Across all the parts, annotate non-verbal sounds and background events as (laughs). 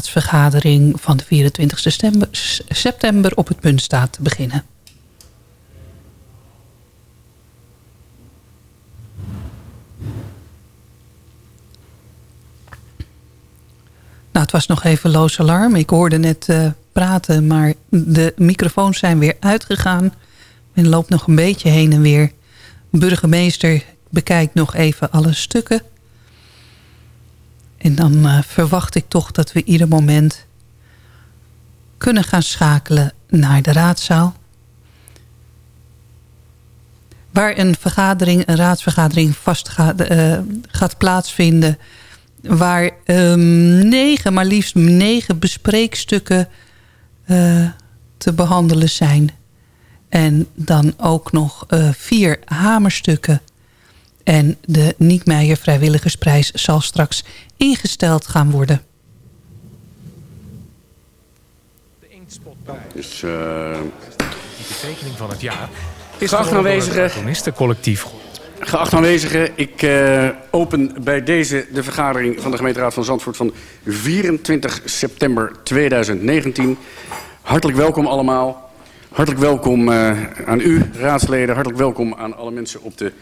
raadsvergadering van de 24 september, op het punt staat te beginnen. Nou, het was nog even loos alarm. Ik hoorde net uh, praten, maar de microfoons zijn weer uitgegaan. Men loopt nog een beetje heen en weer. Burgemeester bekijkt nog even alle stukken. En dan uh, verwacht ik toch dat we ieder moment kunnen gaan schakelen naar de raadzaal. Waar een vergadering, een raadsvergadering vast gaat, uh, gaat plaatsvinden waar um, negen, maar liefst negen bespreekstukken uh, te behandelen zijn. En dan ook nog vier hamerstukken. En de Niekmeijer Vrijwilligersprijs zal straks ingesteld gaan worden. De Dus, uh, de tekening van het jaar is geacht aanwezigen. collectief Geacht aanwezigen, ik uh, open bij deze de vergadering van de gemeenteraad van Zandvoort van 24 september 2019. Hartelijk welkom allemaal. Hartelijk welkom uh, aan u, raadsleden. Hartelijk welkom aan alle mensen op de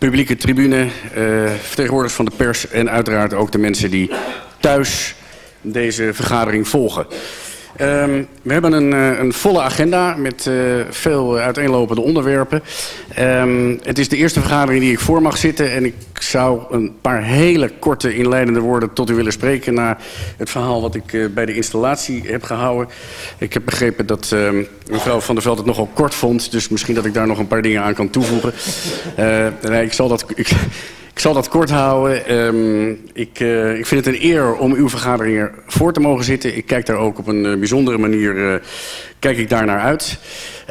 publieke tribune. Uh, vertegenwoordigers van de pers en uiteraard ook de mensen die thuis deze vergadering volgen. Um, we hebben een, uh, een, volle agenda met uh, veel uiteenlopende onderwerpen. Um, het is de eerste vergadering die ik voor mag zitten. En ik zou een paar hele korte inleidende woorden tot u willen spreken... na het verhaal wat ik uh, bij de installatie heb gehouden. Ik heb begrepen dat um, mevrouw Van der Veld het nogal kort vond. Dus misschien dat ik daar nog een paar dingen aan kan toevoegen. ik zal dat... Ik, ik zal dat kort houden. Um, ik, uh, ik vind het een eer om uw vergaderingen voor te mogen zitten. Ik kijk daar ook op een uh, bijzondere manier uh, kijk ik daar naar uit.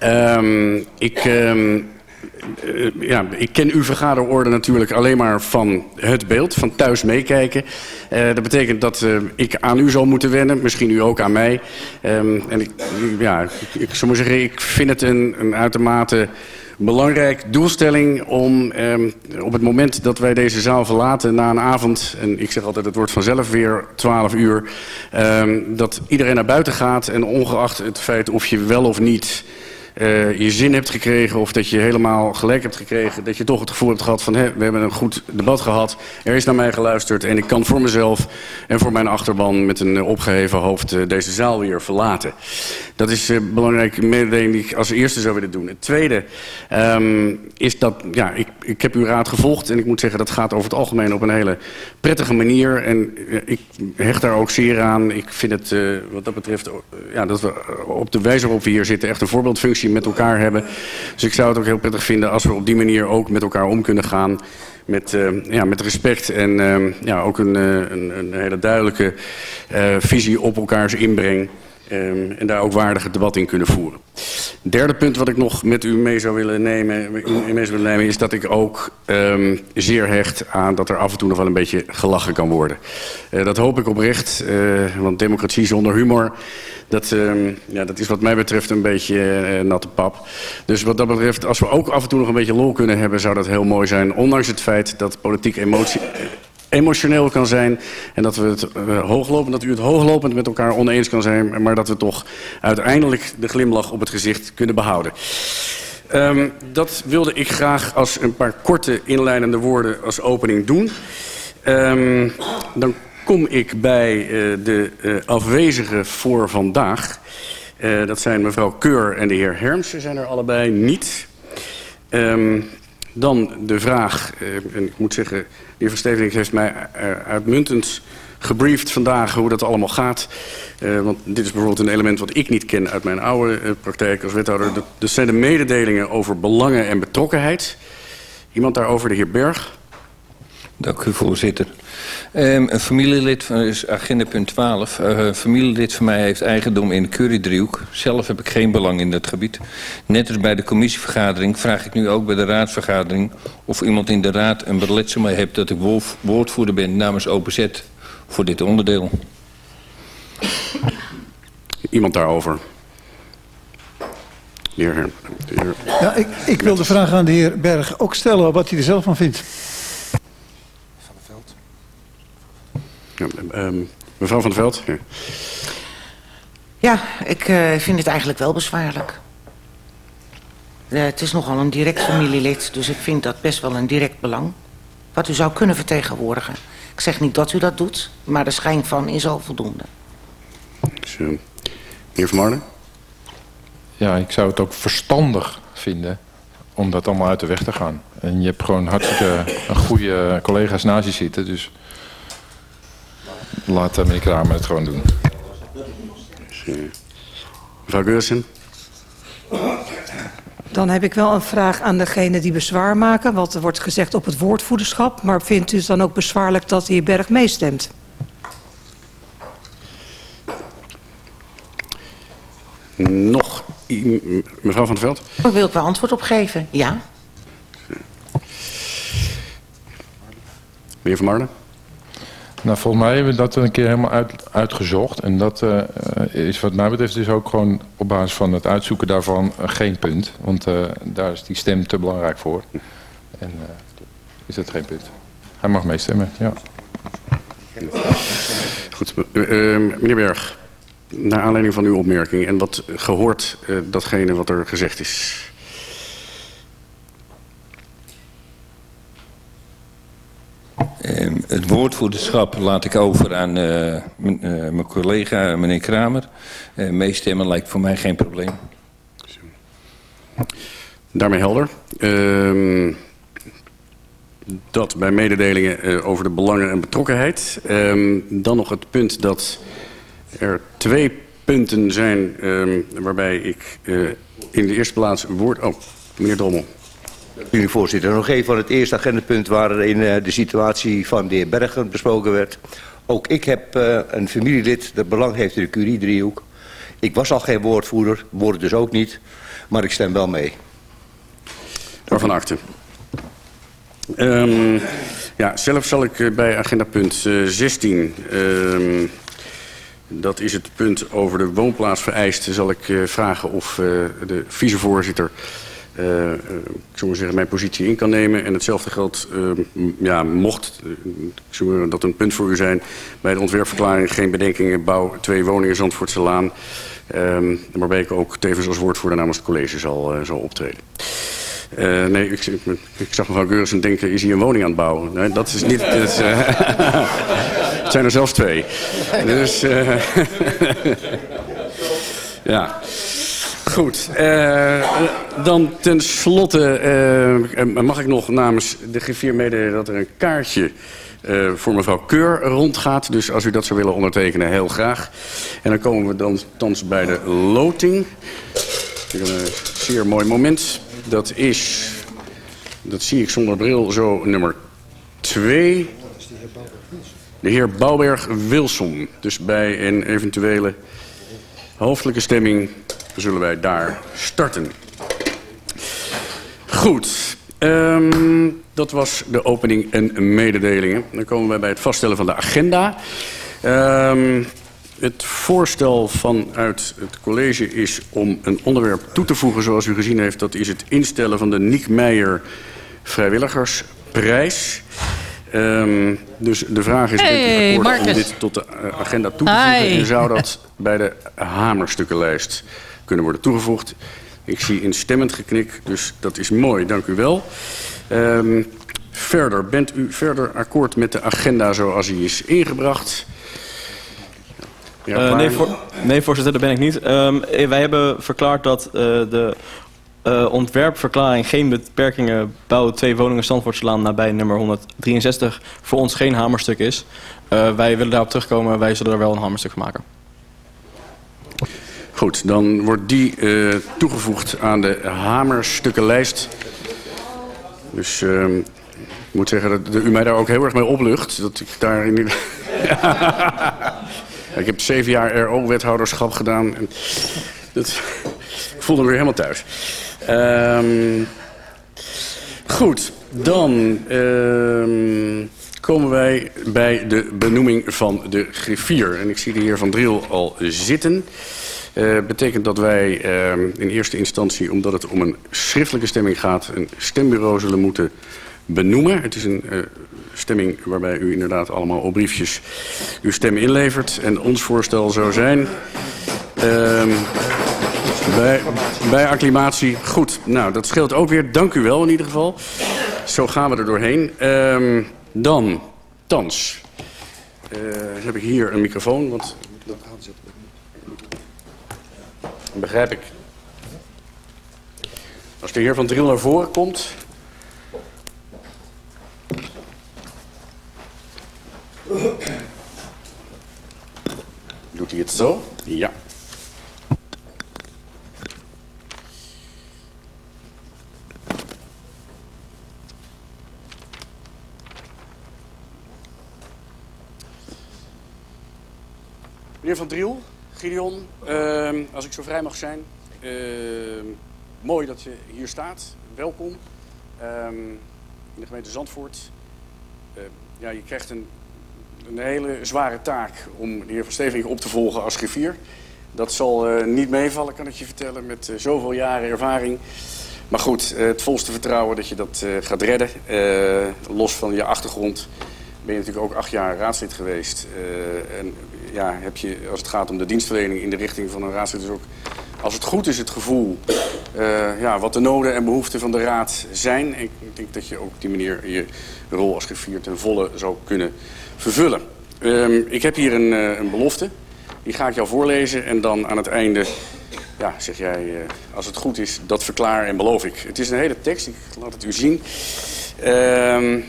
Um, ik, um, ja, ik ken uw vergaderorde natuurlijk alleen maar van het beeld, van thuis meekijken. dat betekent dat ik aan u zal moeten wennen, misschien u ook aan mij. en ik, ja, ik, zou zeggen, ik vind het een, een uitermate belangrijk doelstelling om eh, op het moment dat wij deze zaal verlaten na een avond... en ik zeg altijd het wordt vanzelf weer 12 uur... Eh, dat iedereen naar buiten gaat en ongeacht het feit of je wel of niet uh, je zin hebt gekregen of dat je helemaal gelijk hebt gekregen. Dat je toch het gevoel hebt gehad van hé, we hebben een goed debat gehad. Er is naar mij geluisterd en ik kan voor mezelf en voor mijn achterban met een opgeheven hoofd uh, deze zaal weer verlaten. Dat is een uh, belangrijke mededeling die ik als eerste zou willen doen. Het tweede um, is dat, ja, ik, ik heb uw raad gevolgd en ik moet zeggen dat gaat over het algemeen op een hele prettige manier. En ik hecht daar ook zeer aan. Ik vind het wat dat betreft, ja, dat we op de wijze waarop we hier zitten echt een voorbeeldfunctie met elkaar hebben. Dus ik zou het ook heel prettig vinden als we op die manier ook met elkaar om kunnen gaan. Met, uh, ja, met respect en uh, ja, ook een, uh, een, een, hele duidelijke visie op elkaars inbreng. Um, en daar ook waardige debat in kunnen voeren. Derde punt wat ik nog met u mee zou willen nemen, mee zou willen nemen is dat ik ook um, zeer hecht aan dat er af en toe nog wel een beetje gelachen kan worden. Uh, dat hoop ik oprecht, uh, want democratie zonder humor, dat, um, ja, dat is wat mij betreft een beetje uh, natte pap. Dus wat dat betreft, als we ook af en toe nog een beetje lol kunnen hebben, zou dat heel mooi zijn. Ondanks het feit dat politiek emotie emotioneel kan zijn. En dat, we het, uh, hooglopend, dat u het hooglopend met elkaar oneens kan zijn. Maar dat we toch uiteindelijk de glimlach op het gezicht kunnen behouden. Um, dat wilde ik graag als een paar korte inleidende woorden als opening doen. Um, dan kom ik bij uh, de uh, afwezigen voor vandaag. Uh, dat zijn mevrouw Keur en de heer Herms. Ze zijn er allebei niet. Um, dan de vraag, en ik moet zeggen de heer Verstevening heeft mij uitmuntend gebriefd vandaag hoe dat allemaal gaat. Uh, want dit is bijvoorbeeld een element wat ik niet ken uit mijn oude praktijk als wethouder. Dat zijn de mededelingen over belangen en betrokkenheid. Iemand daarover, de heer Berg. Dank u, voorzitter. Um, een familielid van is agenda punt 12. Uh, een familielid van mij heeft eigendom in de Curie-driehoek. Zelf heb ik geen belang in dat gebied. Net als bij de commissievergadering vraag ik nu ook bij de raadsvergadering... of iemand in de raad een beletsel mee heeft dat ik woordvoerder ben namens OPZ voor dit onderdeel. Iemand daarover? De heer, de heer... Ja, ik, ik wil de vraag aan de heer Berg ook stellen wat hij er zelf van vindt. Ja, um, Mevrouw van der Veld? Ja, ja ik uh, vind het eigenlijk wel bezwaarlijk. Uh, het is nogal een direct familielid, dus ik vind dat best wel een direct belang. Wat u zou kunnen vertegenwoordigen. Ik zeg niet dat u dat doet, maar de schijn van is al voldoende. Dus, uh, meneer Van Marlen? Ja, ik zou het ook verstandig vinden om dat allemaal uit de weg te gaan. En je hebt gewoon hartstikke een goede collega's naast je zitten, dus laat meneer Kramer het gewoon doen. Mevrouw Geursen? Dan heb ik wel een vraag aan degene die bezwaar maken. Want er wordt gezegd op het woordvoederschap. Maar vindt u het dan ook bezwaarlijk dat de heer Berg meestemt? Nog mevrouw van der Veld? Daar wil ik wel antwoord op geven, ja. Meneer Van Marlen? Nou, volgens mij hebben we dat een keer helemaal uit, uitgezocht. En dat uh, is wat mij betreft dus ook gewoon op basis van het uitzoeken daarvan uh, geen punt. Want daar is die stem te belangrijk voor. En is dat geen punt. Hij mag meestemmen, ja. Goed, meneer Berg. Naar aanleiding van uw opmerking en wat gehoord datgene wat er gezegd is. Het woordvoerderschap laat ik over aan uh, mijn collega, meneer Kramer. Uh, meestemmen lijkt voor mij geen probleem. Daarmee helder. Ehm, dat bij mededelingen over de belangen en betrokkenheid. Ehm, dan nog het punt dat er twee punten zijn ehm, waarbij ik in de eerste plaats woord... Oh, meneer Drommel. Meneer voorzitter, nog even van het eerste agendapunt waarin uh, de situatie van de heer Bergen besproken werd. Ook ik heb uh, een familielid dat belang heeft in de Curie-driehoek. Ik was al geen woordvoerder, word dus ook niet, maar ik stem wel mee. Waarvan akte. Um, ja, zelf zal ik bij agendapunt uh, 16... Um, dat is het punt over de woonplaats vereist. Zal ik vragen of de vicevoorzitter uh, ik zeggen, mijn positie in kan nemen. En hetzelfde geldt, uh, ja, mocht uh, dat een punt voor u zijn... bij de ontwerpverklaring geen bedenkingen, bouw twee woningen Zandvoortse Laan... Waarbij ik ook tevens als woordvoerder namens het college zal, zal optreden. Nee, ik, ik, zag mevrouw Geursen denken, is hij een woning aan het bouwen? Dat is niet... (laughs) Het zijn er zelfs twee. Dus, (laughs) ja... Goed, uh, dan tenslotte uh, mag ik nog namens de griffier meedelen dat er een kaartje uh, voor mevrouw Keur rondgaat. Dus als u dat zou willen ondertekenen, heel graag. En dan komen we dan thans bij de loting. Een zeer mooi moment. Dat is, dat zie ik zonder bril, zo nummer 2. De heer Bouwberg-Wilson. Dus bij een eventuele hoofdelijke stemming zullen wij daar starten. Goed, um, dat was de opening en mededelingen. Dan komen wij bij het vaststellen van de agenda. Um, het voorstel vanuit het college is om een onderwerp toe te voegen... zoals u gezien heeft, dat is het instellen van de Niek Meijer Vrijwilligersprijs... Um, dus de vraag is, hey, akkoord om dit tot de uh, agenda toe te voegen? En zou dat (laughs) bij de hamerstukkenlijst kunnen worden toegevoegd. Ik zie instemmend geknik, dus dat is mooi. Dank u wel. Um, verder, bent u verder akkoord met de agenda zoals die is ingebracht? Ja, uh, nee, voor, nee, voorzitter, dat ben ik niet. Um, wij hebben verklaard dat uh, de uh, ontwerpverklaring geen beperkingen bouwen twee woningen Zandvoortslaan nabij nummer 163 voor ons geen hamerstuk is. Wij willen daarop terugkomen, wij zullen er wel een hamerstuk van maken. Goed, dan wordt die uh, toegevoegd aan de hamerstukkenlijst. Dus uh, ik moet zeggen dat u mij daar ook heel erg mee oplucht. Dat ik daar in ieder... (laughs) ik heb zeven jaar RO-wethouderschap gedaan. En dat... Ik voelde me weer helemaal thuis. Um, goed, dan um, komen wij bij de benoeming van de griffier. En ik zie de heer Van Driel al zitten. Uh, betekent dat wij uh, in eerste instantie, omdat het om een schriftelijke stemming gaat... een stembureau zullen moeten benoemen. Het is een uh, stemming waarbij u inderdaad allemaal op briefjes uw stem inlevert. En ons voorstel zou zijn... Uh, bij, bij acclimatie. Goed, nou dat scheelt ook weer. Dank u wel in ieder geval. Zo gaan we er doorheen. Uh, dan, thans. Uh, heb ik hier een microfoon, want begrijp ik. Als de heer Van Driel naar voren komt... Doet hij het zo? Ja. Meneer Van Driel, Gideon, uh, als ik zo vrij mag zijn. Uh, mooi dat je hier staat. Welkom um, in de gemeente Zandvoort. Ja, je krijgt een, een, hele zware taak om de heer Van Stevening op te volgen als griffier. Dat zal uh, niet meevallen, kan ik je vertellen, met uh, zoveel jaren ervaring. Maar goed, het volste vertrouwen dat je dat gaat redden. los van je achtergrond ben je natuurlijk ook acht jaar raadslid geweest. en ja, heb je, als het gaat om de dienstverlening in de richting van een raadslid... dus ook, als het goed is, het gevoel uh, ja, wat de noden en behoeften van de raad zijn. En ik denk dat je ook op die manier je rol als griffier ten volle zou kunnen vervullen. Um, ik heb hier een, uh, een belofte. Die ga ik jou voorlezen en dan aan het einde ja, zeg jij, als het goed is, dat verklaar en beloof ik. Het is een hele tekst, ik laat het u zien. Uh,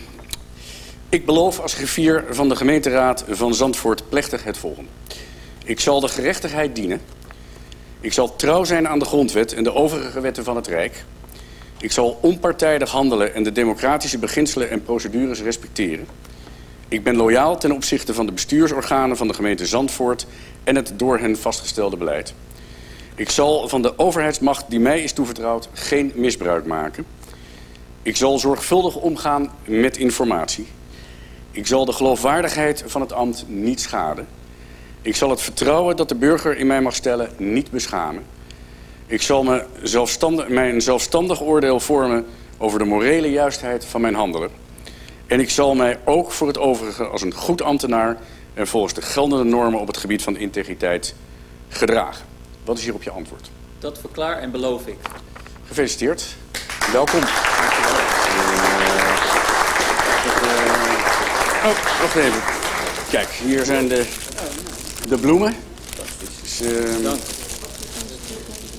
ik beloof als griffier van de gemeenteraad van Zandvoort plechtig het volgende. Ik zal de gerechtigheid dienen. Ik zal trouw zijn aan de grondwet en de overige wetten van het Rijk. Ik zal onpartijdig handelen en de democratische beginselen en procedures respecteren. Ik ben loyaal ten opzichte van de bestuursorganen van de gemeente Zandvoort en het door hen vastgestelde beleid. Ik zal van de overheidsmacht die mij is toevertrouwd geen misbruik maken. Ik zal zorgvuldig omgaan met informatie. Ik zal de geloofwaardigheid van het ambt niet schaden. Ik zal het vertrouwen dat de burger in mij mag stellen niet beschamen. Ik zal me zelfstandig, mijn zelfstandig oordeel vormen over de morele juistheid van mijn handelen. En ik zal mij ook voor het overige als een goed ambtenaar... en volgens de geldende normen op het gebied van integriteit gedragen. Wat is hierop je antwoord? Dat verklaar en beloof ik. Gefeliciteerd. Welkom. Oh, wacht even. Kijk, hier zijn de, de bloemen. Dus, uh,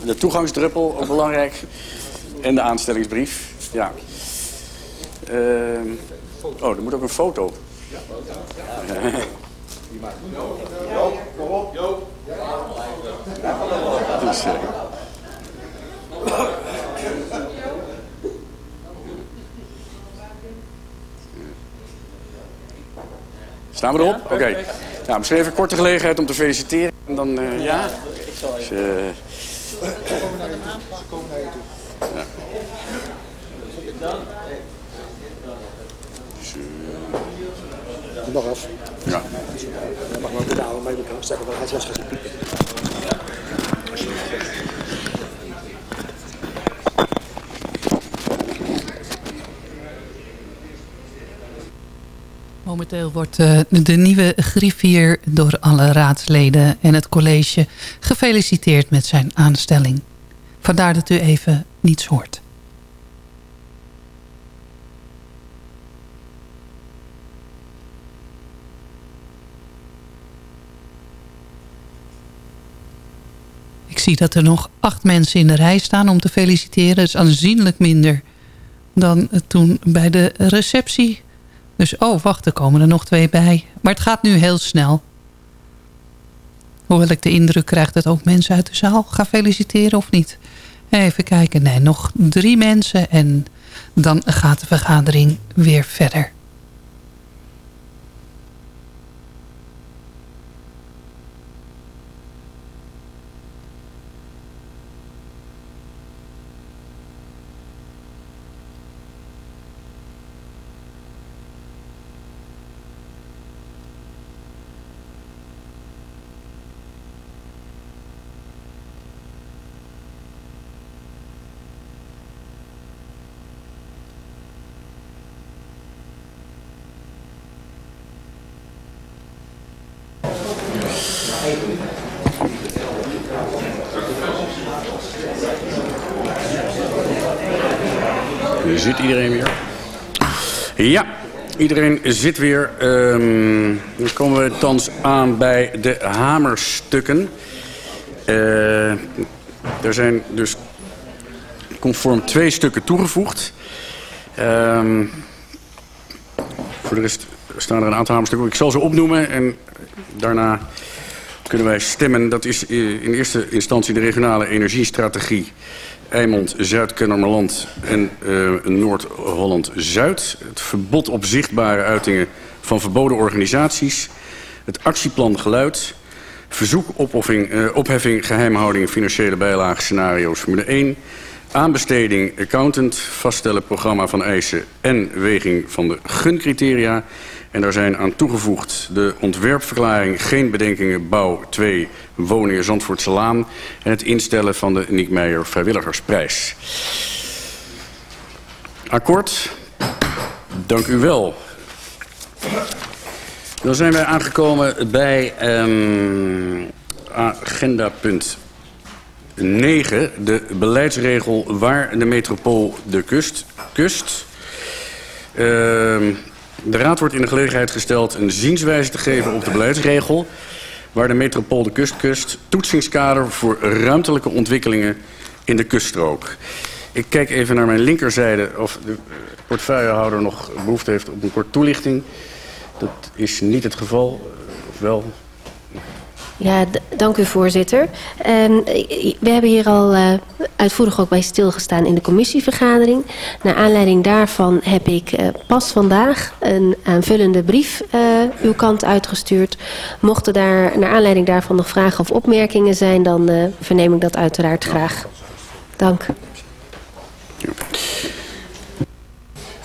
de toegangsdruppel, ook belangrijk. En de aanstellingsbrief. Ja. Uh, oh, er moet ook een foto. (laughs) dus, uh, Staan we erop? Oké. Okay. Nou, misschien even een korte gelegenheid om te feliciteren. En dan, uh, ja. Dus, uh, ja. Dus, uh, Nog af. Ja. Dan mag maar de oude mee zeggen, want hij is lastig te Momenteel wordt uh, de nieuwe griffier door alle raadsleden en het college gefeliciteerd met zijn aanstelling. Vandaar dat u even niets hoort. Ik zie dat er nog acht mensen in de rij staan om te feliciteren. Dat is aanzienlijk minder dan toen bij de receptie dus, oh, wacht, er komen er nog twee bij. Maar het gaat nu heel snel. Hoewel ik de indruk krijg dat ook mensen uit de zaal gaan feliciteren of niet. Even kijken, nee, nog drie mensen en dan gaat de vergadering weer verder. Nu zit iedereen weer. Ja, iedereen zit weer. Ehm, dan komen we thans aan bij de hamerstukken. Eh, er zijn dus conform twee stukken toegevoegd. Ehm, voor de rest staan er een aantal hamerstukken. Ik zal ze opnoemen en daarna kunnen wij stemmen. Dat is in eerste instantie de regionale energiestrategie Eimond, Zuid-Kennemerland en uh, Noord-Holland-Zuid. Het verbod op zichtbare uitingen van verboden organisaties. Het actieplan geluid. Verzoek opoffing, uh, opheffing, geheimhouding, financiële bijlage, scenario's Formule 1. Aanbesteding, accountant, vaststellen programma van eisen en weging van de guncriteria. En daar zijn aan toegevoegd de ontwerpverklaring Geen Bedenkingen Bouw 2 Woningen Zandvoortse Laan... en het instellen van de Niek Meijer Vrijwilligersprijs. Akkoord? Dank u wel. Dan zijn wij aangekomen bij um, agenda punt 9. De beleidsregel waar de metropool de kust kust. Uh, de Raad wordt in de gelegenheid gesteld een zienswijze te geven op de beleidsregel... waar de metropool de kust kust toetsingskader voor ruimtelijke ontwikkelingen in de kuststrook. Ik kijk even naar mijn linkerzijde of de portefeuillehouder nog behoefte heeft op een kort toelichting. Dat is niet het geval, of wel... Ja, dank u voorzitter. En we hebben hier al uh, uitvoerig ook bij stilgestaan in de commissievergadering. Naar aanleiding daarvan heb ik uh, pas vandaag een aanvullende brief uh, uw kant uitgestuurd. Mochten daar naar aanleiding daarvan nog vragen of opmerkingen zijn, dan verneem ik dat uiteraard graag. Dank.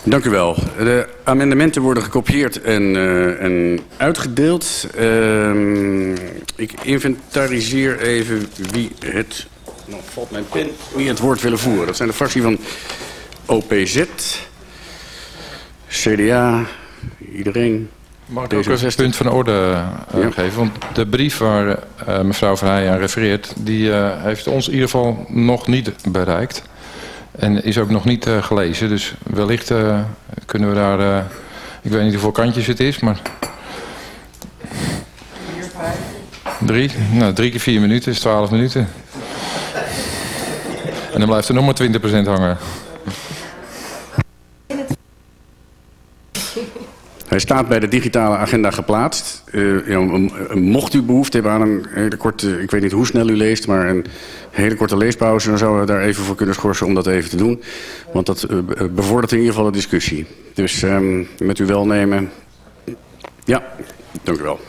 Dank u wel. De amendementen worden gekopieerd en, uh, en uitgedeeld. Uh, ik inventariseer even wie het... Nou, valt mijn pen. Wie het woord willen voeren. Dat zijn de fractie van OPZ, CDA, iedereen. Mag ik ook een punt van orde uh, ja. geven? Want de brief waar uh, mevrouw Verheijen aan refereert... die heeft ons in ieder geval nog niet bereikt... En is ook nog niet uh, gelezen. Dus wellicht uh, kunnen we daar... Uh, ik weet niet hoeveel kantjes het is, maar... Drie? Nou, drie keer vier minuten is twaalf minuten. En dan blijft er nog maar 20% hangen. Staat bij de digitale agenda geplaatst. Uh, ja, mocht u behoefte hebben aan een hele korte, ik weet niet hoe snel u leest, maar een hele korte leespauze, dan zouden we daar even voor kunnen schorsen om dat even te doen. Want dat uh, bevordert in ieder geval de discussie. Dus um, met uw welnemen. Ja, dank u wel.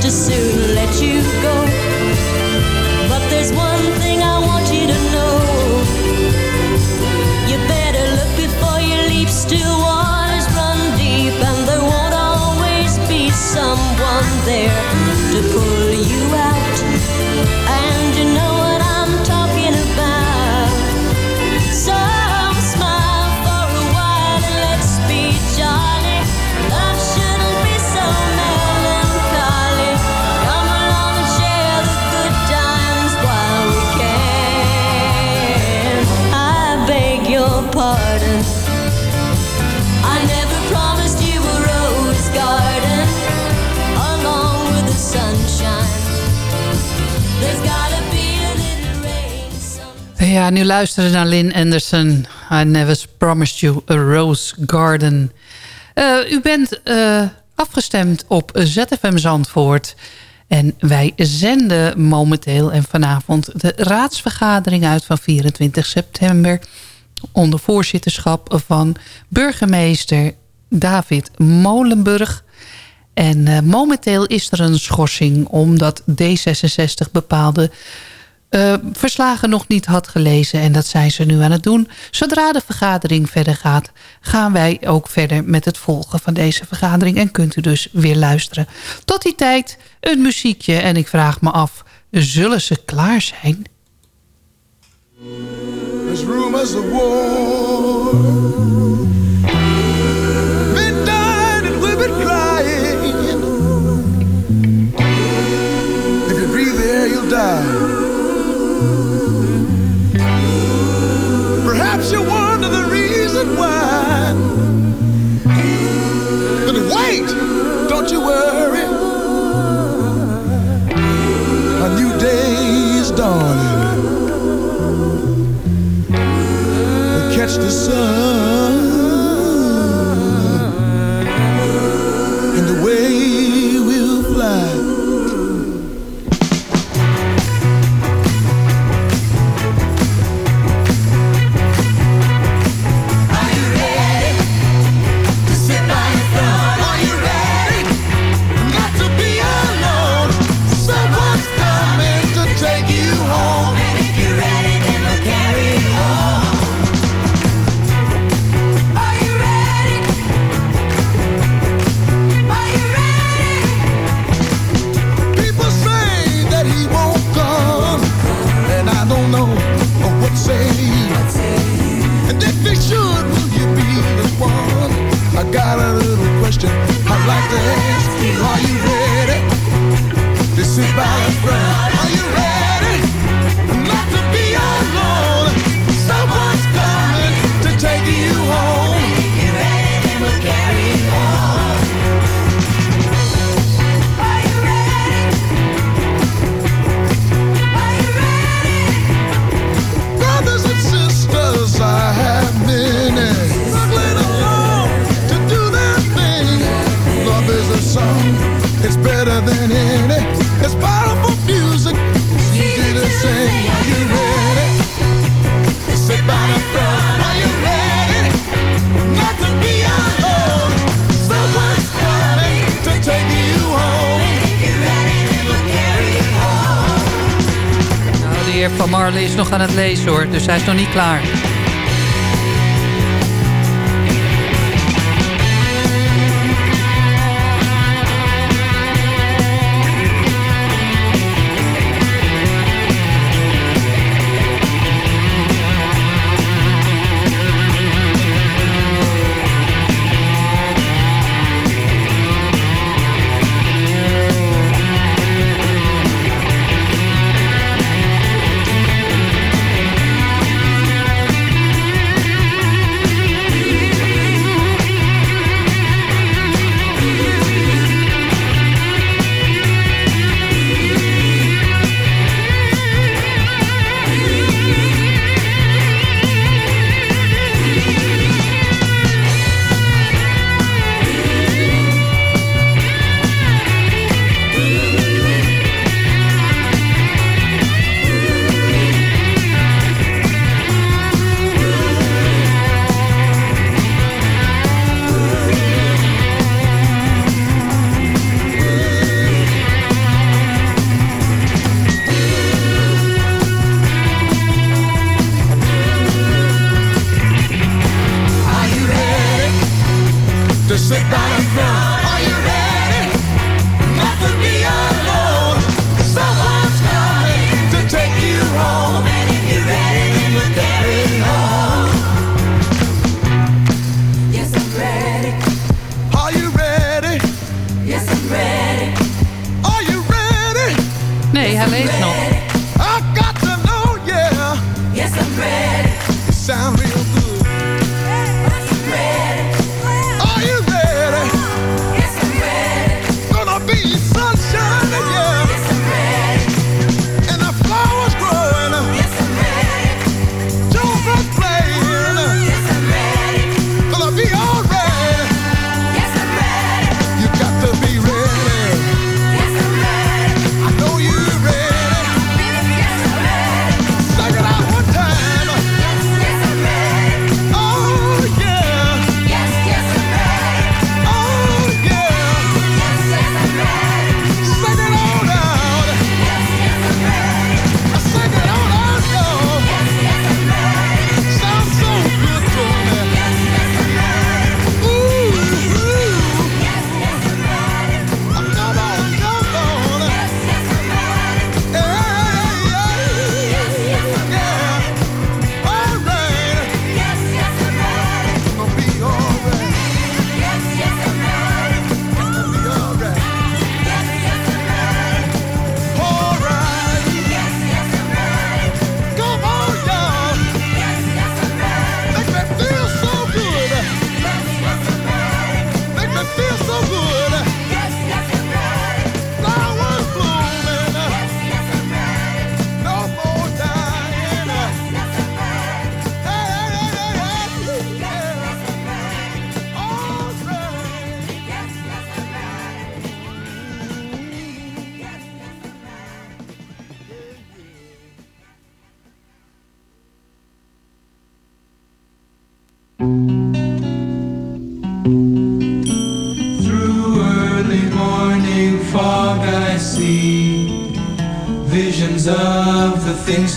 just as soon let you go. But there's one thing I want you to know. Ja, nu luisteren naar Lynn Anderson. I never promised you a rose garden. Eh, u bent eh, afgestemd op ZFM Zandvoort. En wij zenden momenteel en vanavond de raadsvergadering uit van 24 september. Onder voorzitterschap van burgemeester David Molenburg. En eh, momenteel is er een schorsing omdat D66 bepaalde eh, verslagen nog niet had gelezen. En dat zijn ze nu aan het doen. Zodra de vergadering verder gaat, gaan wij ook verder met het volgen van deze vergadering. En kunt u dus weer luisteren. Tot die tijd een muziekje. En ik vraag me af, zullen ze klaar zijn? War. the sun. got a little question I'd like to ask you. Are you ready? aan het lezen hoor, dus hij is nog niet klaar.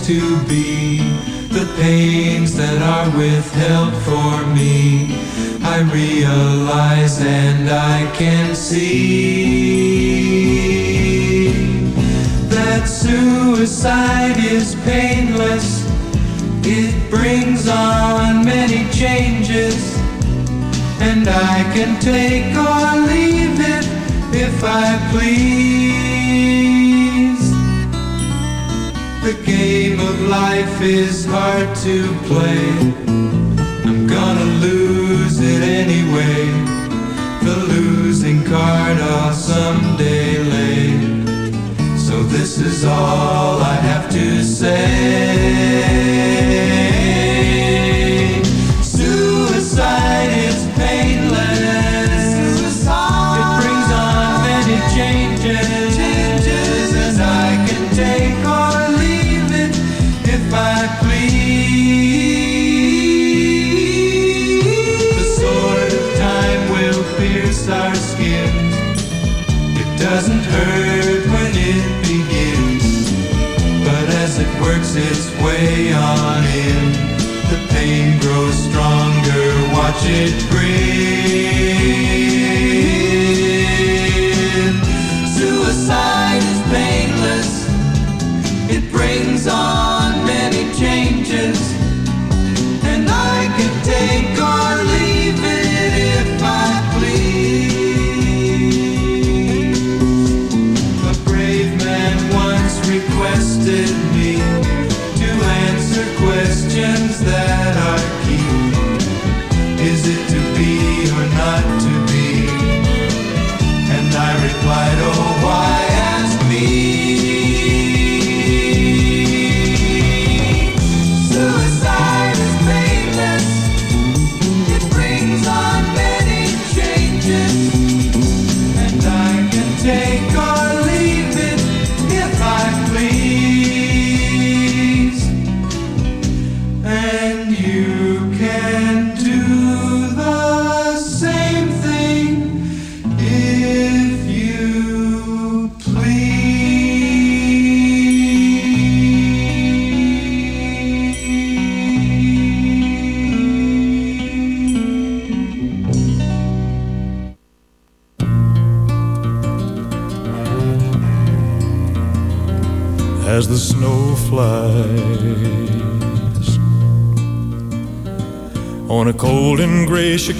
to be.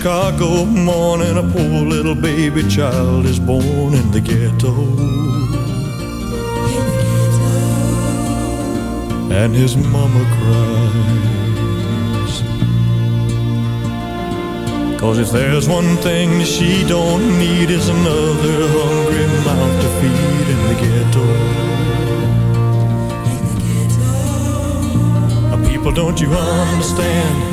Chicago morning, a poor little baby child is born in the ghetto. And his mama cries. Cause if there's one thing she don't need is another hungry mouth to feed in the ghetto. People, don't you understand?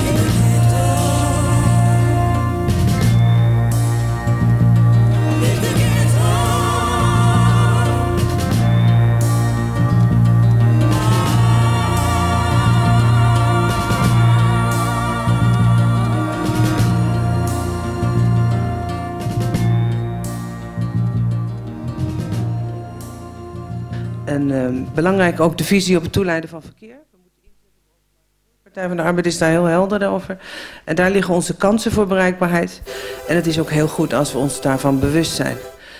Ehm, belangrijk ook de visie op het toeleiden van verkeer. De Partij van de Arbeid is daar heel helder over. En daar liggen onze kansen voor bereikbaarheid. En het is ook heel goed als we ons daarvan bewust zijn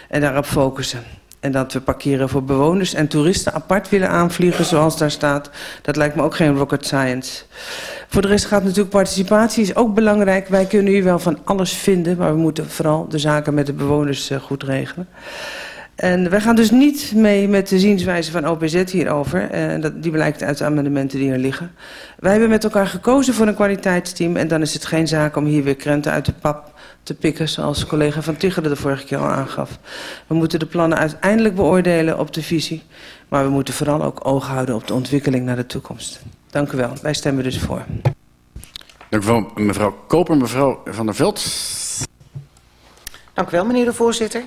en daarop focussen. En dat we parkeren voor bewoners en toeristen apart willen aanvliegen zoals daar staat. Dat lijkt me ook geen rocket science. Voor de rest gaat natuurlijk participatie is ook belangrijk. Wij kunnen hier wel van alles vinden, maar we moeten vooral de zaken met de bewoners eh, goed regelen. En wij gaan dus niet mee met de zienswijze van OPZ hierover. En dat, die blijkt uit de amendementen die er liggen. Wij hebben met elkaar gekozen voor een kwaliteitsteam. En dan is het geen zaak om hier weer krenten uit de pap te pikken... zoals collega Van Tichelen de vorige keer al aangaf. We moeten de plannen uiteindelijk beoordelen op de visie. Maar we moeten vooral ook oog houden op de ontwikkeling naar de toekomst. Dank u wel. Wij stemmen dus voor. Dank u wel, mevrouw Koper. Mevrouw Van der Veld. Dank u wel, meneer de voorzitter.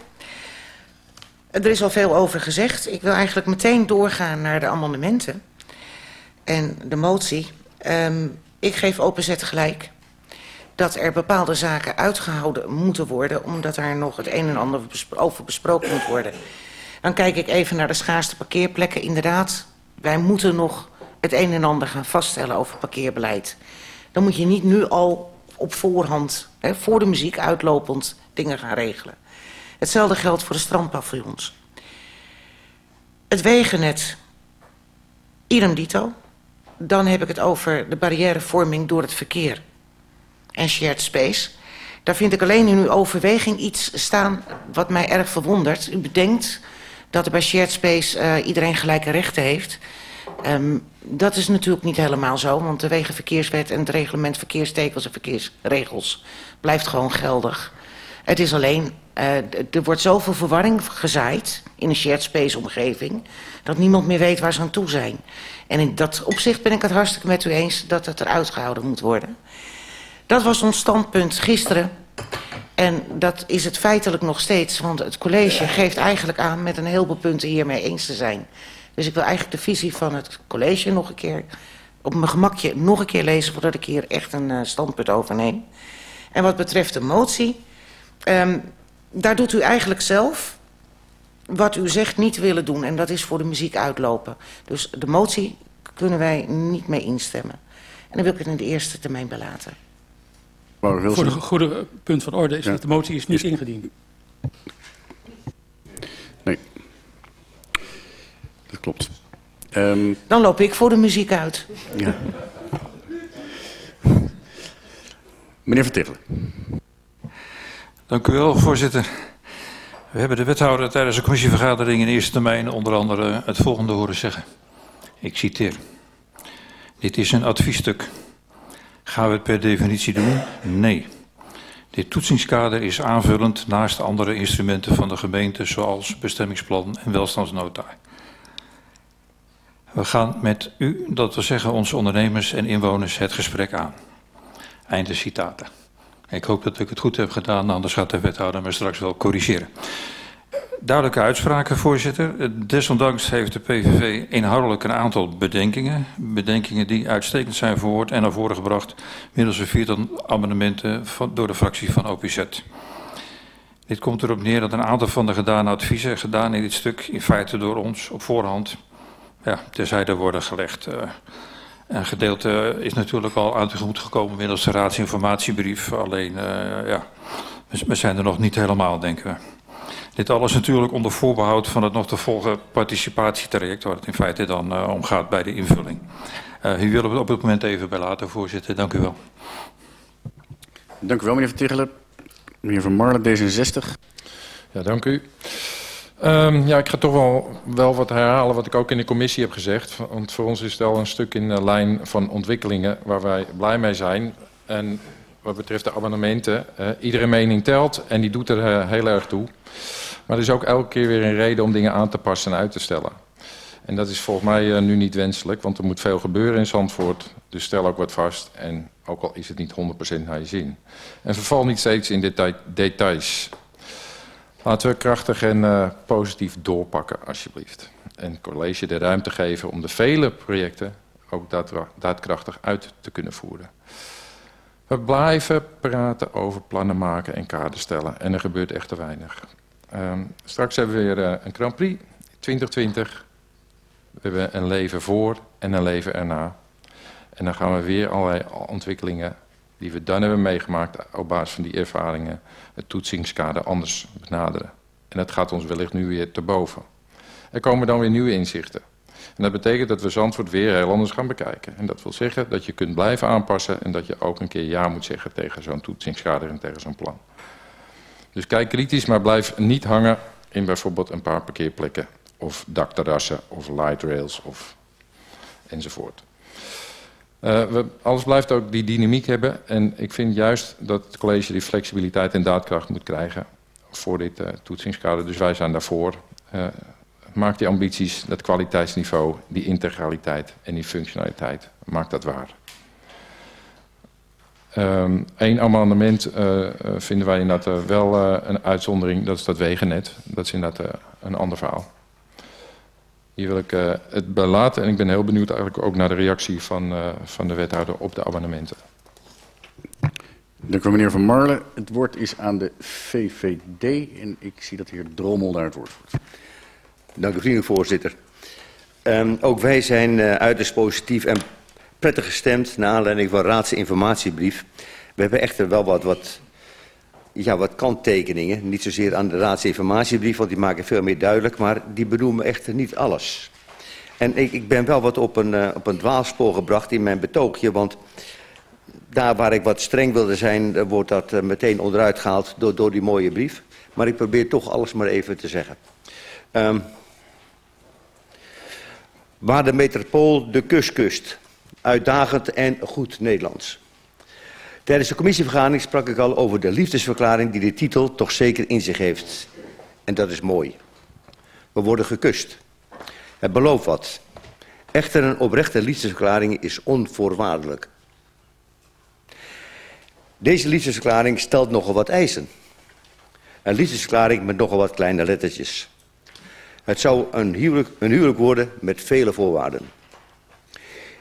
Er is al veel over gezegd. Ik wil eigenlijk meteen doorgaan naar de amendementen en de motie. Um, ik geef openzet gelijk dat er bepaalde zaken uitgehouden moeten worden... omdat er nog het een en ander over besproken moet worden. Dan kijk ik even naar de schaarste parkeerplekken. Inderdaad, wij moeten nog het een en ander gaan vaststellen over parkeerbeleid. Dan moet je niet nu al op voorhand, hè, voor de muziek uitlopend, dingen gaan regelen. Hetzelfde geldt voor de strandpaviljoens. Het wegennet, idem dito. Dan heb ik het over de barrièrevorming door het verkeer en shared space. Daar vind ik alleen in uw overweging iets staan wat mij erg verwondert. U bedenkt dat er bij shared space uh, iedereen gelijke rechten heeft. Um, dat is natuurlijk niet helemaal zo, want de wegenverkeerswet en het reglement verkeerstekens en verkeersregels blijft gewoon geldig. Het is alleen, uh, er wordt zoveel verwarring gezaaid in een shared space omgeving, dat niemand meer weet waar ze aan toe zijn. En in dat opzicht ben ik het hartstikke met u eens dat het eruit gehouden moet worden. Dat was ons standpunt gisteren. En dat is het feitelijk nog steeds, want het college geeft eigenlijk aan met een heleboel punten hiermee eens te zijn. Dus ik wil eigenlijk de visie van het college nog een keer op mijn gemakje nog een keer lezen voordat ik hier echt een uh, standpunt over neem. En wat betreft de motie, um, daar doet u eigenlijk zelf wat u zegt niet willen doen. En dat is voor de muziek uitlopen. Dus de motie kunnen wij niet mee instemmen. En dan wil ik het in de eerste termijn belaten. Voor de goede punt van orde is ja. dat de motie is niet ingediend. Nee. Dat klopt. Um... Dan loop ik voor de muziek uit. Ja. Meneer Vertiggelen. Dank u wel, voorzitter. We hebben de wethouder tijdens de commissievergadering in eerste termijn onder andere het volgende horen zeggen. Ik citeer. Dit is een adviesstuk. Gaan we het per definitie doen? Nee. Dit toetsingskader is aanvullend naast andere instrumenten van de gemeente, zoals bestemmingsplan en welstandsnota. We gaan met u, dat wil zeggen onze ondernemers en inwoners, het gesprek aan. Einde citaten. Ik hoop dat ik het goed heb gedaan, anders gaat de wethouder me straks wel corrigeren. Duidelijke uitspraken, voorzitter. Desondanks heeft de PVV inhoudelijk een aantal bedenkingen. Bedenkingen die uitstekend zijn verwoord en naar voren gebracht middels een viertal amendementen door de fractie van OPZ. Dit komt erop neer dat een aantal van de gedane adviezen, gedaan in dit stuk, in feite door ons op voorhand ja, terzijde worden gelegd. Uh, een gedeelte is natuurlijk al aan tegemoet gekomen middels de raadsinformatiebrief. Alleen, uh, ja, we zijn er nog niet helemaal, denken we. Dit alles natuurlijk onder voorbehoud van het nog te volgen participatietraject, waar het in feite dan uh, om gaat bij de invulling. Uh, hier willen we op dit moment even bij laten, voorzitter. Dank u wel. Dank u wel, meneer Van Tichelen. Meneer Van Marlen, D66. Ja, dank u. Um, ja, ik ga toch wel, wel wat herhalen wat ik ook in de commissie heb gezegd. Want voor ons is het al een stuk in de lijn van ontwikkelingen waar wij blij mee zijn. En wat betreft de abonnementen, uh, iedere mening telt en die doet er uh, heel erg toe. Maar er is ook elke keer weer een reden om dingen aan te passen en uit te stellen. En dat is volgens mij uh, nu niet wenselijk, want er moet veel gebeuren in Zandvoort. Dus stel ook wat vast en ook al is het niet 100% naar je zin. En verval niet steeds in deta details. Laten we krachtig en uh, positief doorpakken, alsjeblieft. En college de ruimte geven om de vele projecten ook daadkrachtig uit te kunnen voeren. We blijven praten over plannen maken en kaders stellen. En er gebeurt echt te weinig. Um, straks hebben we weer uh, een Grand Prix 2020. We hebben een leven voor en een leven erna. En dan gaan we weer allerlei ontwikkelingen die we dan hebben meegemaakt op basis van die ervaringen, het toetsingskader anders benaderen. En dat gaat ons wellicht nu weer te boven. Er komen dan weer nieuwe inzichten. En dat betekent dat we Zandvoort weer heel anders gaan bekijken. En dat wil zeggen dat je kunt blijven aanpassen en dat je ook een keer ja moet zeggen tegen zo'n toetsingskader en tegen zo'n plan. Dus kijk kritisch, maar blijf niet hangen in bijvoorbeeld een paar parkeerplekken of dakterrassen of light rails of enzovoort. Uh, we, alles blijft ook die dynamiek hebben en ik vind juist dat het college die flexibiliteit en daadkracht moet krijgen voor dit uh, toetsingskader. Dus wij zijn daarvoor. Uh, maak die ambities, dat kwaliteitsniveau, die integraliteit en die functionaliteit, maak dat waar. Eén um, amendement vinden wij inderdaad wel een uitzondering. Dat is dat wegennet. Dat is inderdaad een ander verhaal. Hier wil ik het bij laten. En ik ben heel benieuwd eigenlijk ook naar de reactie van, van de wethouder op de amendementen. Dank u meneer Van Marlen. Het woord is aan de VVD. En ik zie dat de heer Drommel daar het woord voert. Dank u vriendelijk voorzitter. Um, ook wij zijn uiterst positief en prettig gestemd naar aanleiding van raadsinformatiebrief. We hebben echter wel wat, wat, ja, wat kanttekeningen. Niet zozeer aan de raadsinformatiebrief, want die maken veel meer duidelijk. Maar die benoemen echter niet alles. En ik, ik ben wel wat op een, uh, op een dwaalspoor gebracht in mijn betoogje. Want daar waar ik wat streng wilde zijn, wordt dat uh, meteen onderuit gehaald door, door die mooie brief. Maar ik probeer toch alles maar even te zeggen. Um, waar de metropool de kust kust uitdagend en goed Nederlands. Tijdens de commissievergadering sprak ik al over de liefdesverklaring die de titel toch zeker in zich heeft. En dat is mooi. We worden gekust. Het belooft wat. Echter een oprechte liefdesverklaring is onvoorwaardelijk. Deze liefdesverklaring stelt nogal wat eisen. Een liefdesverklaring met nogal wat kleine lettertjes. Het zou een huwelijk, een huwelijk worden met vele voorwaarden.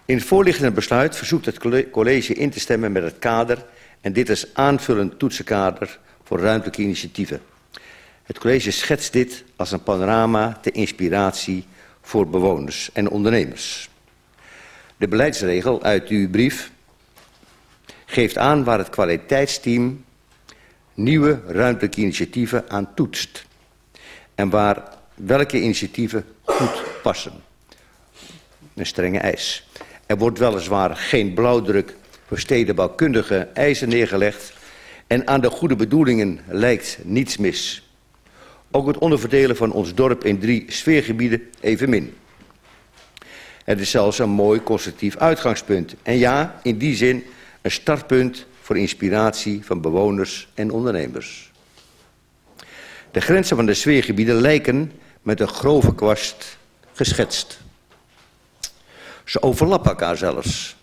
In het voorliggende besluit verzoekt het college in te stemmen met het kader en dit is aanvullend toetsenkader voor ruimtelijke initiatieven. Het college schetst dit als een panorama ter inspiratie voor bewoners en ondernemers. De beleidsregel uit uw brief geeft aan waar het kwaliteitsteam nieuwe ruimtelijke initiatieven aan toetst en waar welke initiatieven goed passen. Een strenge eis. Er wordt weliswaar geen blauwdruk voor stedenbouwkundige eisen neergelegd en aan de goede bedoelingen lijkt niets mis. Ook het onderverdelen van ons dorp in drie sfeergebieden evenmin. Het is zelfs een mooi constructief uitgangspunt. En ja, in die zin een startpunt voor inspiratie van bewoners en ondernemers. De grenzen van de sfeergebieden lijken met een grove kwast geschetst. Ze overlappen elkaar zelfs.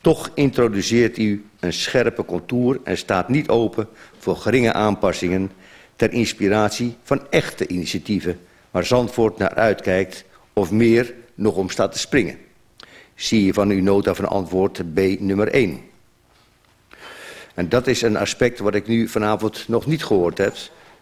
Toch introduceert u een scherpe contour en staat niet open voor geringe aanpassingen ter inspiratie van echte initiatieven waar Zandvoort naar uitkijkt of meer nog om staat te springen. Zie je van uw nota van antwoord B nummer 1. En dat is een aspect wat ik nu vanavond nog niet gehoord heb.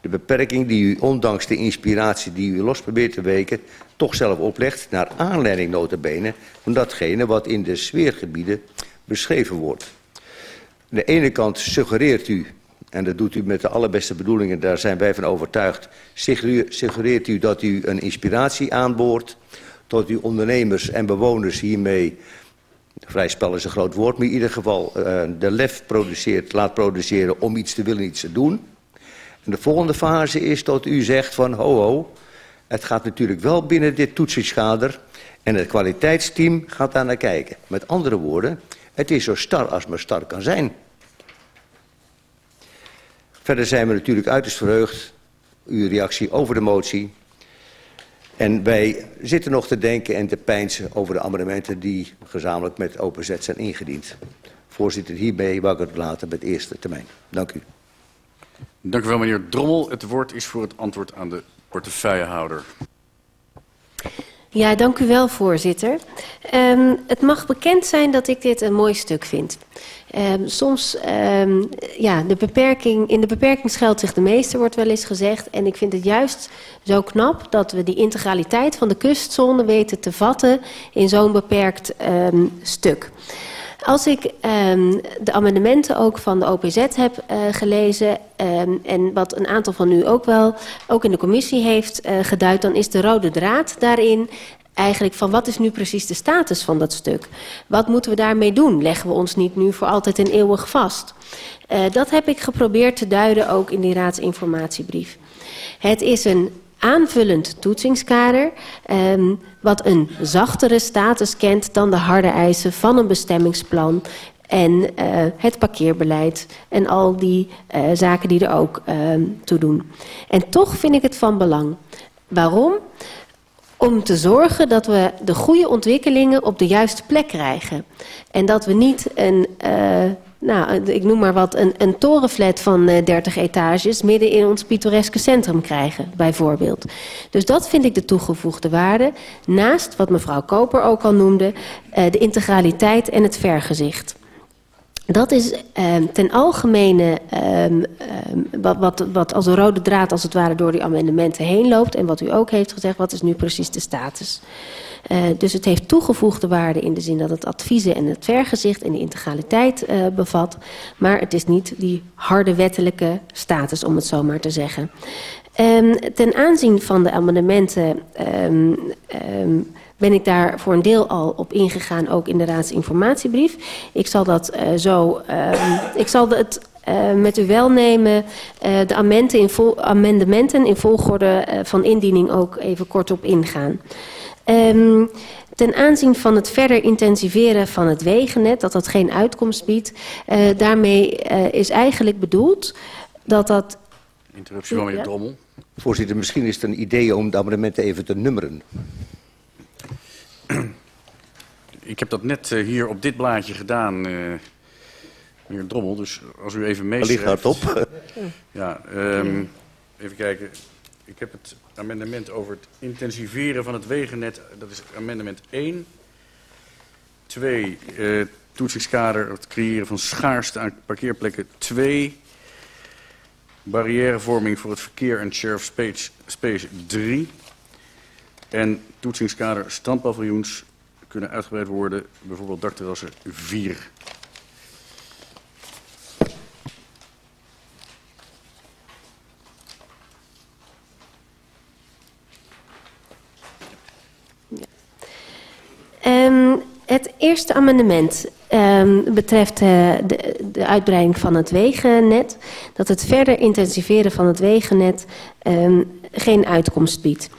De beperking die u, ondanks de inspiratie die u los probeert te weken, toch zelf oplegt, naar aanleiding notabene van datgene wat in de sfeergebieden beschreven wordt. Aan de ene kant suggereert u, en dat doet u met de allerbeste bedoelingen, daar zijn wij van overtuigd, suggereert u dat u een inspiratie aanboort, tot u ondernemers en bewoners hiermee, vrij spel is een groot woord, maar in ieder geval uh, de lef produceert, laat produceren om iets te willen, iets te doen. De volgende fase is dat u zegt van ho ho, het gaat natuurlijk wel binnen dit toetsingskader en het kwaliteitsteam gaat daar naar kijken. Met andere woorden, het is zo star als maar star kan zijn. Verder zijn we natuurlijk uiterst verheugd, uw reactie over de motie. En wij zitten nog te denken en te peinzen over de amendementen die gezamenlijk met OPZ zijn ingediend. Voorzitter, hierbij wou ik het laten met eerste termijn. Dank u. Dank u wel, meneer Drommel. Het woord is voor het antwoord aan de portefeuillehouder. Ja, dank u wel, voorzitter. Um, het mag bekend zijn dat ik dit een mooi stuk vind. Um, soms, um, ja, de beperking, in de beperking schuilt zich de meester, wordt wel eens gezegd. En ik vind het juist zo knap dat we die integraliteit van de kustzone weten te vatten in zo'n beperkt stuk. Als ik um, de amendementen ook van de OPZ heb uh, gelezen... Um, en wat een aantal van u ook wel, ook in de commissie heeft uh, geduid... dan is de rode draad daarin eigenlijk van wat is nu precies de status van dat stuk? Wat moeten we daarmee doen? Leggen we ons niet nu voor altijd en eeuwig vast? Uh, dat heb ik geprobeerd te duiden ook in die raadsinformatiebrief. Het is een aanvullend toetsingskader... Um, wat een zachtere status kent dan de harde eisen van een bestemmingsplan... en uh, het parkeerbeleid en al die uh, zaken die er ook uh, toe doen. En toch vind ik het van belang. Waarom? Om te zorgen dat we de goede ontwikkelingen op de juiste plek krijgen. En dat we niet een nou, ik noem maar wat, een, een torenflat van uh, 30 etages midden in ons pittoreske centrum krijgen, bijvoorbeeld. Dus dat vind ik de toegevoegde waarde. Naast wat mevrouw Koper ook al noemde, uh, de integraliteit en het vergezicht. Dat is um, ten algemene um, um, wat, wat, wat als een rode draad als het ware door die amendementen heen loopt. En wat u ook heeft gezegd, wat is nu precies de status? Uh, dus het heeft toegevoegde waarde in de zin dat het adviezen en het vergezicht en de integraliteit uh, bevat. Maar het is niet die harde wettelijke status, om het zo maar te zeggen. Um, ten aanzien van de amendementen um, um, ben ik daar voor een deel al op ingegaan, ook in de raadsinformatiebrief. Ik zal dat uh, zo, ik zal het uh, met u welnemen uh, de amendementen in, vol, amendementen in volgorde uh, van indiening ook even kort op ingaan. Um, ten aanzien van het verder intensiveren van het wegennet, dat dat geen uitkomst biedt, uh, daarmee uh, is eigenlijk bedoeld dat dat... Interruptie van meneer? Drommel. Voorzitter, misschien is het een idee om de amendementen even te nummeren. Ik heb dat net uh, hier op dit blaadje gedaan, uh, meneer Drommel. Dus als u even meeschrijft... Ligt hardop. Ja, um, even kijken. Ik heb het amendement over het intensiveren van het wegennet. Dat is amendement 1. 2. Uh, toetsingskader, het creëren van schaarste aan parkeerplekken. 2. Barrièrevorming voor het verkeer en share of space, space 3. En toetsingskader strandpaviljoens kunnen uitgebreid worden, bijvoorbeeld dakterrassen 4. Um, het eerste amendement um, betreft uh, de, de, uitbreiding van het wegennet. Dat het verder intensiveren van het wegennet um, geen uitkomst biedt.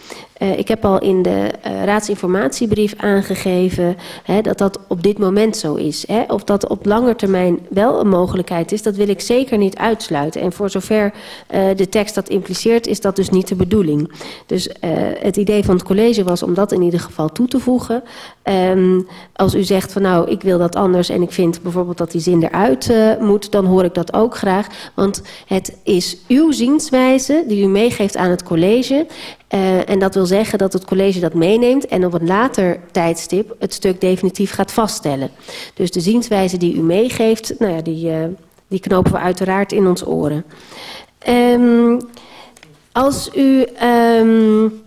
Uh, ik heb al in de uh, raadsinformatiebrief aangegeven hè, dat dat op dit moment zo is. Hè. Of dat op lange termijn wel een mogelijkheid is, dat wil ik zeker niet uitsluiten. En voor zover uh, de tekst dat impliceert, is dat dus niet de bedoeling. Dus het idee van het college was om dat in ieder geval toe te voegen. Um, als u zegt van nou, ik wil dat anders en ik vind bijvoorbeeld dat die zin eruit moet, dan hoor ik dat ook graag. Want het is uw zienswijze die u meegeeft aan het college. Uh, en dat wil zeggen dat het college dat meeneemt en op een later tijdstip het stuk definitief gaat vaststellen. Dus de zienswijze die u meegeeft, nou ja, die, uh, die knopen we uiteraard in ons oren. Um, als u... Um,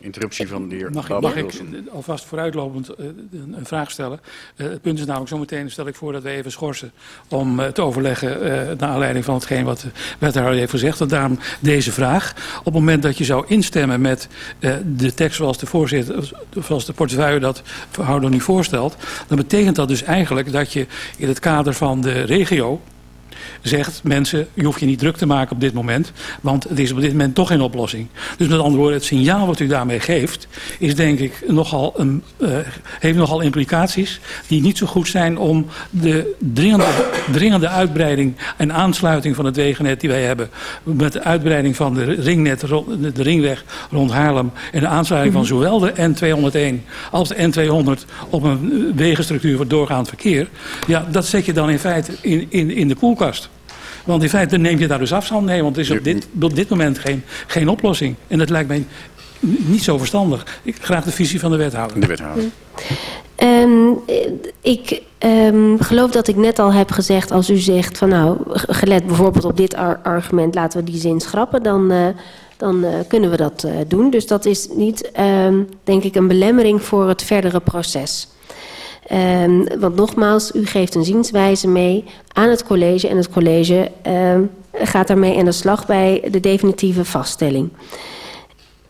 Interruptie van de heer Mag ik, mag ik alvast vooruitlopend uh, een, vraag stellen? Uh, het punt is namelijk, zometeen stel ik voor dat we even schorsen om uh, te overleggen naar aanleiding van hetgeen wat de wethouder heeft gezegd. En daarom deze vraag. Op het moment dat je zou instemmen met de tekst zoals de voorzitter, zoals de portefeuille dat houder nu voorstelt, dan betekent dat dus eigenlijk dat je in het kader van de regio zegt mensen, je hoeft je niet druk te maken op dit moment, want het is op dit moment toch geen oplossing. Dus met andere woorden, het signaal wat u daarmee geeft, is denk ik nogal een, uh, heeft nogal implicaties die niet zo goed zijn om de dringende, dringende uitbreiding en aansluiting van het wegennet die wij hebben, met de uitbreiding van de ringnet, de ringweg rond Haarlem en de aansluiting van zowel de N201 als de N200 op een wegenstructuur voor doorgaand verkeer, ja, dat zet je dan in feite in, in, in de koelkast. Want in feite neem je daar dus afstand mee. Want er is op dit, op dit moment geen, geen oplossing. En dat lijkt mij niet zo verstandig. Ik graag de visie van de wethouder. De wethouder. Um, ik um, geloof dat ik net al heb gezegd, als u zegt van nou, gelet bijvoorbeeld op dit ar argument, laten we die zin schrappen, dan, uh, dan uh, kunnen we dat uh, doen. Dus dat is niet, um, denk ik, een belemmering voor het verdere proces. Um, want nogmaals, u geeft een zienswijze mee aan het college en het college um, gaat daarmee aan de slag bij de definitieve vaststelling.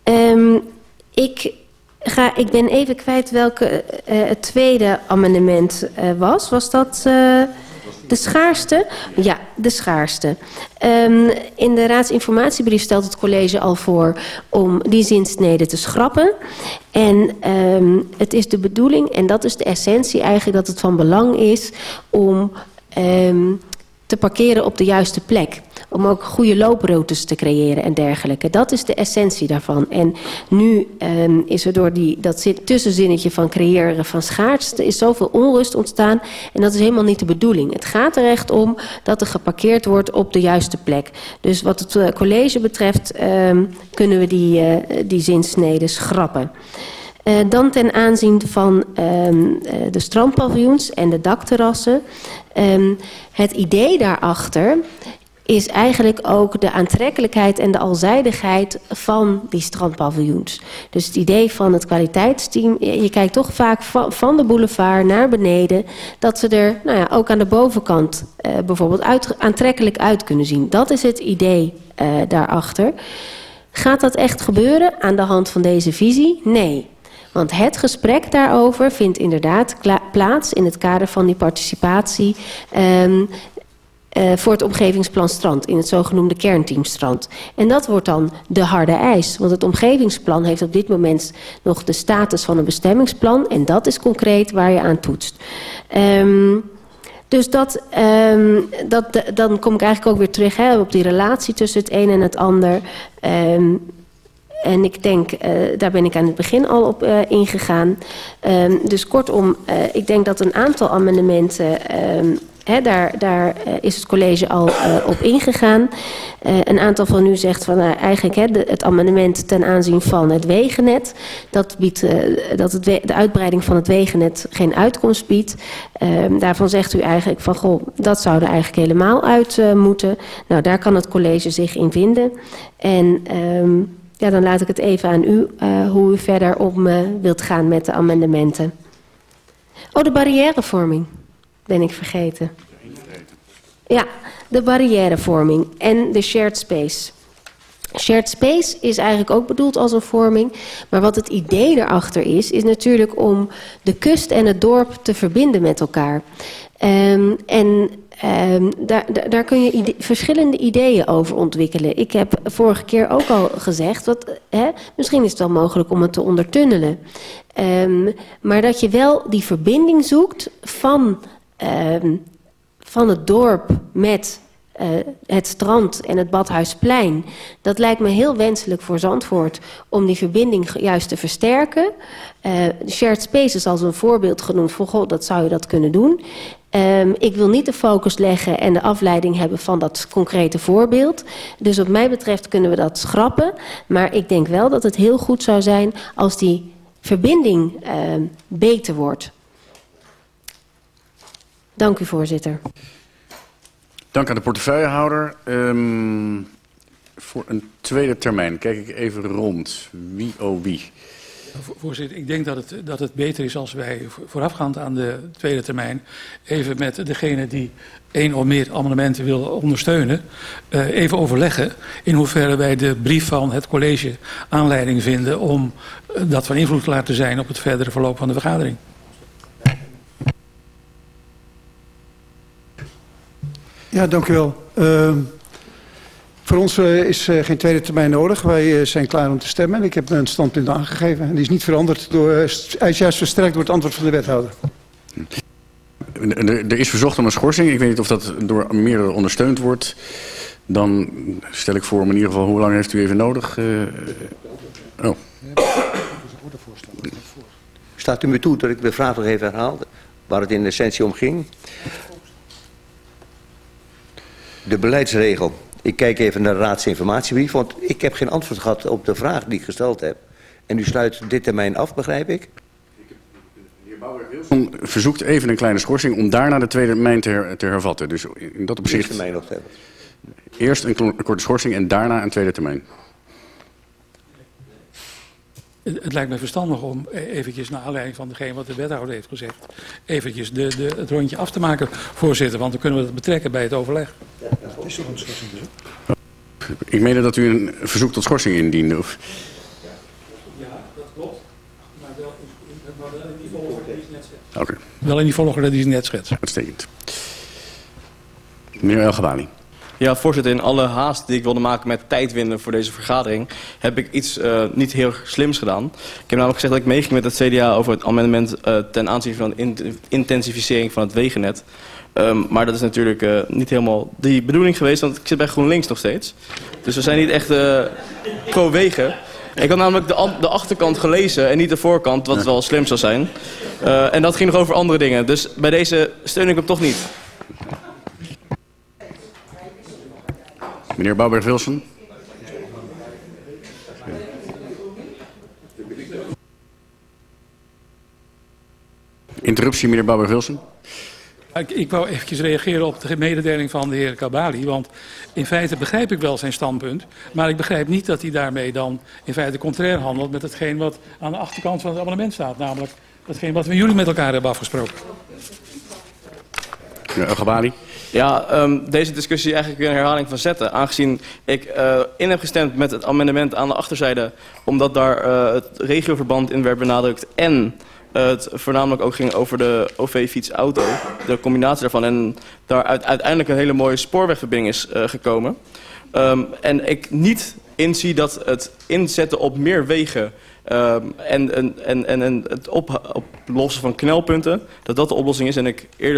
Um, ik, ga, ik ben even kwijt welke uh, het tweede amendement uh, was. Was dat... Uh, de schaarste? Ja, de schaarste. Um, in de raadsinformatiebrief stelt het college al voor om die zinsnede te schrappen. En um, het is de bedoeling, en dat is de essentie eigenlijk, dat het van belang is om um, te parkeren op de juiste plek. Om ook goede looproutes te creëren en dergelijke. Dat is de essentie daarvan. En nu um, is er door die, dat tussenzinnetje van creëren van schaars... er is zoveel onrust ontstaan en dat is helemaal niet de bedoeling. Het gaat er echt om dat er geparkeerd wordt op de juiste plek. Dus wat het uh, college betreft um, kunnen we die, uh, die zinsneden schrappen. Uh, dan ten aanzien van um, uh, de strandpaviljoens en de dakterrassen. Um, het idee daarachter is eigenlijk ook de aantrekkelijkheid en de alzijdigheid van die strandpaviljoens. Dus het idee van het kwaliteitsteam, je kijkt toch vaak van de boulevard naar beneden, dat ze er nou ja, ook aan de bovenkant uh, bijvoorbeeld aantrekkelijk uit kunnen zien. Dat is het idee daarachter. Gaat dat echt gebeuren aan de hand van deze visie? Nee. Want het gesprek daarover vindt inderdaad plaats in het kader van die participatie um, voor het omgevingsplan strand, in het zogenoemde kernteam strand. En dat wordt dan de harde eis, want het omgevingsplan heeft op dit moment nog de status van een bestemmingsplan en dat is concreet waar je aan toetst. Um, dus dat, um, dat, dan kom ik eigenlijk ook weer terug hè, op die relatie tussen het een en het ander. Um, en ik denk, uh, daar ben ik aan het begin al op uh, ingegaan. Um, dus kortom, uh, ik denk dat een aantal amendementen... Um, He, daar, daar is het college al op ingegaan. Uh, een aantal van u zegt van uh, eigenlijk he, het amendement ten aanzien van het wegennet. Dat biedt dat het de uitbreiding van het wegennet geen uitkomst biedt. Uh, daarvan zegt u eigenlijk van goh, dat zou er eigenlijk helemaal uit moeten. Nou, daar kan het college zich in vinden. En ja, dan laat ik het even aan u uh, hoe u verder om uh, wilt gaan met de amendementen. Oh, de barrièrevorming ben ik vergeten. Ja, de barrièrevorming en de shared space. Shared space is eigenlijk ook bedoeld als een vorming. Maar wat het idee erachter is, is natuurlijk om de kust en het dorp te verbinden met elkaar. Um, en Um, daar, daar, kun je verschillende ideeën over ontwikkelen. Ik heb vorige keer ook al gezegd, wat, hè, misschien is het wel mogelijk om het te ondertunnelen. Um, maar dat je wel die verbinding zoekt van, um, van het dorp met uh, het strand en het Badhuisplein. Dat lijkt me heel wenselijk voor Zandvoort om die verbinding juist te versterken. Uh, shared spaces als een voorbeeld genoemd van god, dat zou je dat kunnen doen. Um, ik wil niet de focus leggen en de afleiding hebben van dat concrete voorbeeld. Dus wat mij betreft kunnen we dat schrappen. Maar ik denk wel dat het heel goed zou zijn als die verbinding uh, beter wordt. Dank u, voorzitter. Dank aan de portefeuillehouder. Um, voor een tweede termijn kijk ik even rond. Wie oh wie? Voorzitter, ik denk dat het, dat het beter is als wij voorafgaand aan de tweede termijn... even met degene die één of meer amendementen wil ondersteunen... Uh, even overleggen in hoeverre wij de brief van het college aanleiding vinden... om uh, dat van invloed te laten zijn op het verdere verloop van de vergadering. Ja, dank u wel. Uh, voor ons uh, is uh, geen tweede termijn nodig. Wij uh, zijn klaar om te stemmen. Ik heb een standpunt aangegeven. En die is niet veranderd. Door, hij is juist versterkt door het antwoord van de wethouder. Er is verzocht om een schorsing. Ik weet niet of dat door meerdere ondersteund wordt. Dan stel ik voor om in ieder geval... Hoe lang heeft u even nodig? oh. Staat u me toe dat ik de vraag nog even herhaalde? Waar het in essentie om ging? De beleidsregel. Ik kijk even naar de raadsinformatiebrief, want ik heb geen antwoord gehad op de vraag die ik gesteld heb. En u sluit dit termijn af, begrijp ik? Bouwer-Wilson verzoekt even een kleine schorsing om daarna de tweede termijn te, her, te hervatten. Dus in dat opzicht... Eerst termijn nog te hebben. Eerst een, een korte schorsing en daarna een tweede termijn. Het lijkt me verstandig om eventjes naar aanleiding van degene wat de wethouder heeft gezegd... eventjes de, de, het rondje af te maken, voorzitter. Want dan kunnen we dat betrekken bij het overleg. Is toch een schorsing dus? Ik meen dat u een verzoek tot schorsing indiende. Of... Ja, dat klopt. Maar wel, maar wel in die volgorde die ze net schetst. Oké. Okay. Wel in die volgorde die ze net schetst. Uitstekend. Meneer El Gabali. Ja, voorzitter, in alle haast die ik wilde maken met tijd winnen voor deze vergadering... heb ik iets uh, niet heel slims gedaan. Ik heb namelijk gezegd dat ik meeging met het CDA over het amendement... Uh, ten aanzien van de intensivering van het wegennet. Um, maar dat is natuurlijk uh, niet helemaal die bedoeling geweest, want ik zit bij GroenLinks nog steeds. Dus we zijn niet echt pro-wegen. Ik had namelijk de, de, achterkant gelezen en niet de voorkant, wat wel slim zou zijn. en dat ging nog over andere dingen. Dus bij deze steun ik hem toch niet. Meneer Bouwberg-Wilson. Interruptie, meneer Bouwberg-Wilson. Ik, ik wou eventjes reageren op de mededeling van de heer Kabali. Want in feite begrijp ik wel zijn standpunt. Maar ik begrijp niet dat hij daarmee dan in feite contrair handelt... met hetgeen wat aan de achterkant van het abonnement staat. Namelijk hetgeen wat we jullie met elkaar hebben afgesproken. Meneer Kabali. Ja, um, deze discussie eigenlijk een herhaling van zetten. Aangezien ik uh, in heb gestemd met het amendement aan de achterzijde... omdat daar uh, het regioverband in werd benadrukt... en uh, het voornamelijk ook ging over de OV-fiets-auto, de combinatie daarvan... en daar uiteindelijk een hele mooie spoorwegverbinding is gekomen. Um, en ik niet inzie dat het inzetten op meer wegen... Um, en, en, en, en het op, oplossen van knelpunten, dat dat de oplossing is. En ik eerder